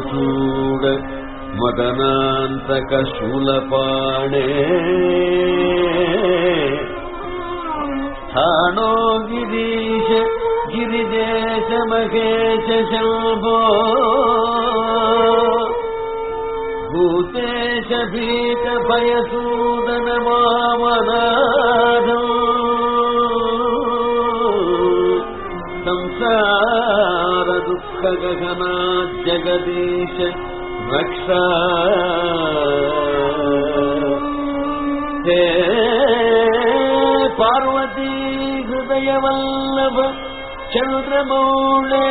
चूड मदनान्तकशूलपाणे। स्थाणो गिरीश गिरिदेश महेश शम्भो। भूतेश भीतभयसू जगदीश रक्षा हे पार्वती हृदयवल्लभ चन्द्रमौळे।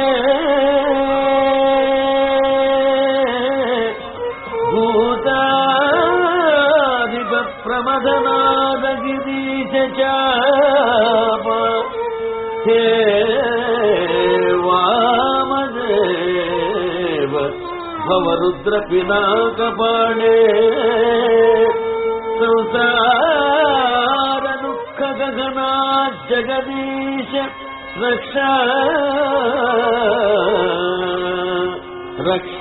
भूतादिप प्रमदनादगिरीश चाप हे ಭವರುದ್ರ ಪಿನಾಕ ಪಾಣೆ ಸಂಸಾರ ದುಃಖ ಗಗನ ಜಗದೀಶ ರಕ್ಷ ರಕ್ಷ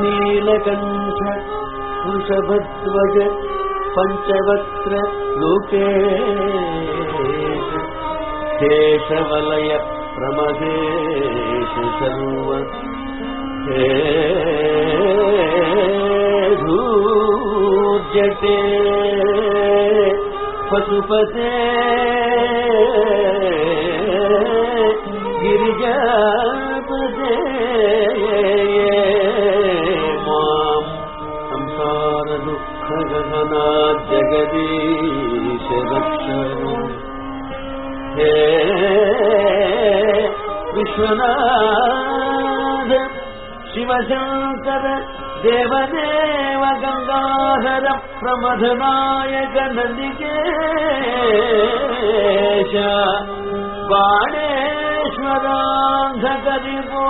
नीलकण्ठ वृषभध्वज पञ्चवक्त्र लोकेश शेषवलय प्रमदेश सर्व। हे धूर्जटे पशुपते विश्वनाथ शिवशङ्कर देवदेव गङ्गाधर प्रमथनायक नन्दिकेश बाणेश्वरान्धकरिपो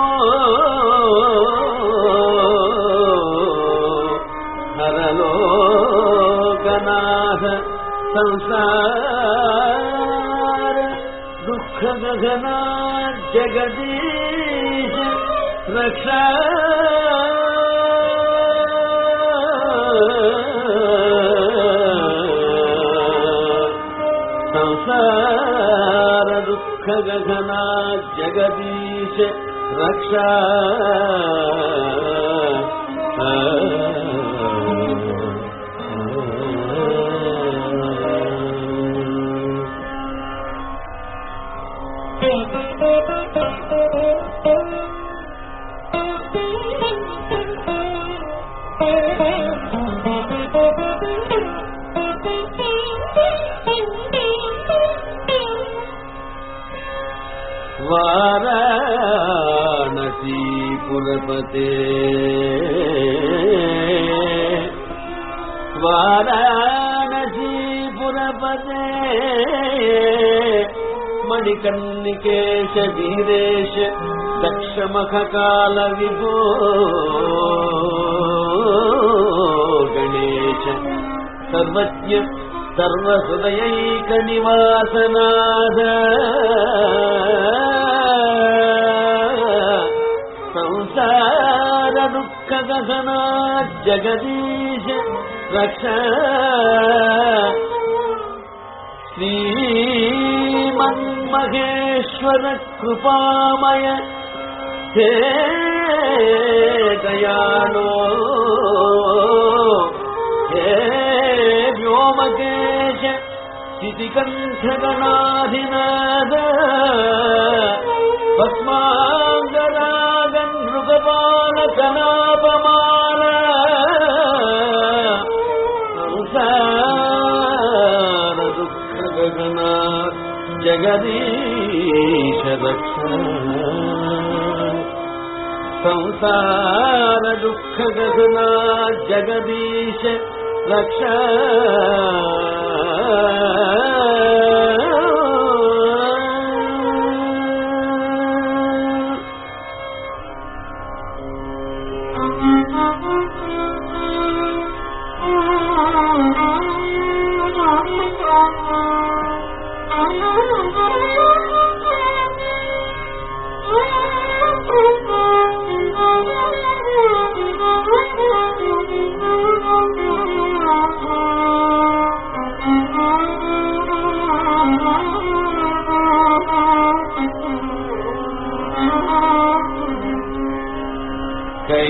हरलोकनाथ संसार दुःखगगना जगदीश रक्षा संसार दुःखगगना जगदीश रक्षा वाराणसीपुरपते वाराणसीपुरपते मणिकर्णिकेश वीरेश दक्षमखकाल विभो गणेश। सर्वज्ञ सर्वहृदयैकनिवासनाद संसार दुःखगहना जगदीश रक्ष। श्रीमन्महेश्वर कृपामय। हे దయాలో హే వ్యోమకేశ స్థితికంఠగణాధినాద పద్మాంగరాగృగపాల కనాపమాల సంసార దుఃఖ గగనా జగదీశ దక్షణ ಸಂಸಾರ ದುಃಖ ಗಗುನಾ ಜಗದೀಶ ರಕ್ಷ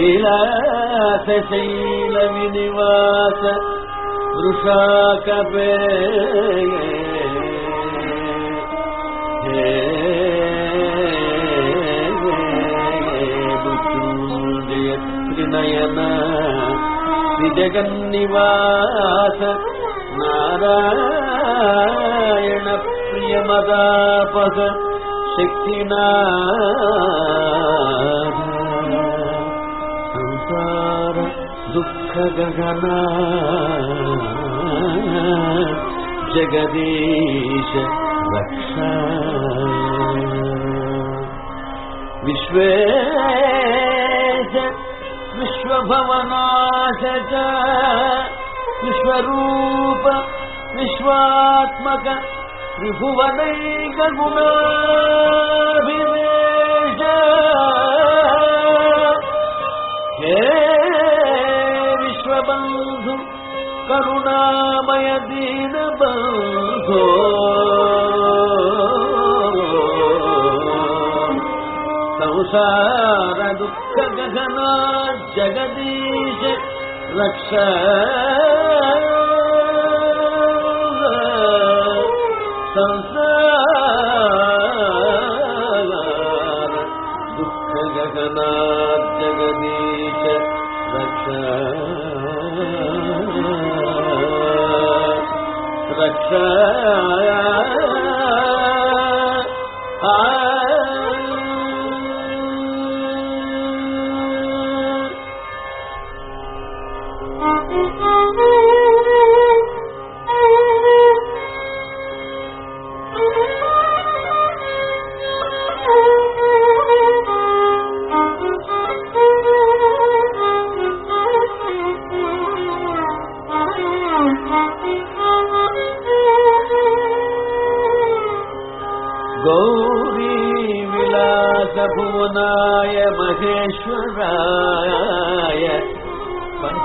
कैलासशैलविनिवास वृषाकपे मृत्युञ्जय त्रिनयन श्रीजगन्निवास नारायण प्रियमदापः शक्तिना गगना जगदीश रक्षा विश्वेश विश्वभवनाश च विश्वरूप विश्वात्मक त्रिभुवनैकगुणाभिवेश కరుణామయ దీన బంధో. సంసార దుఃఖ గగనా జగదీశ రక్ష. సంసార Ah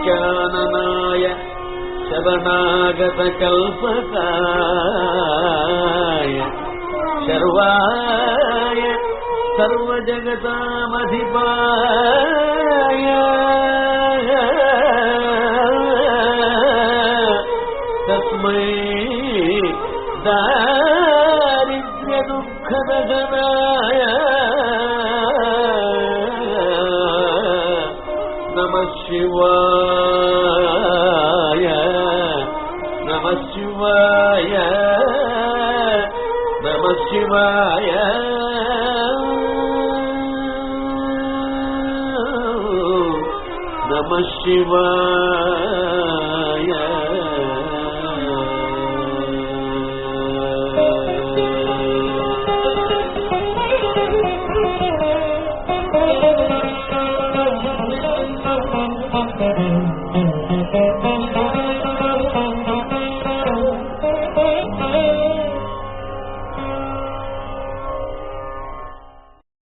पञ्चाननाय शरणागतकल्पकाय शर्वाय सर्वजगतामधिपाय तस्मै दारिद्र्यदुःखदगनाय नमः शिवाय शिवाय नमः शिवाय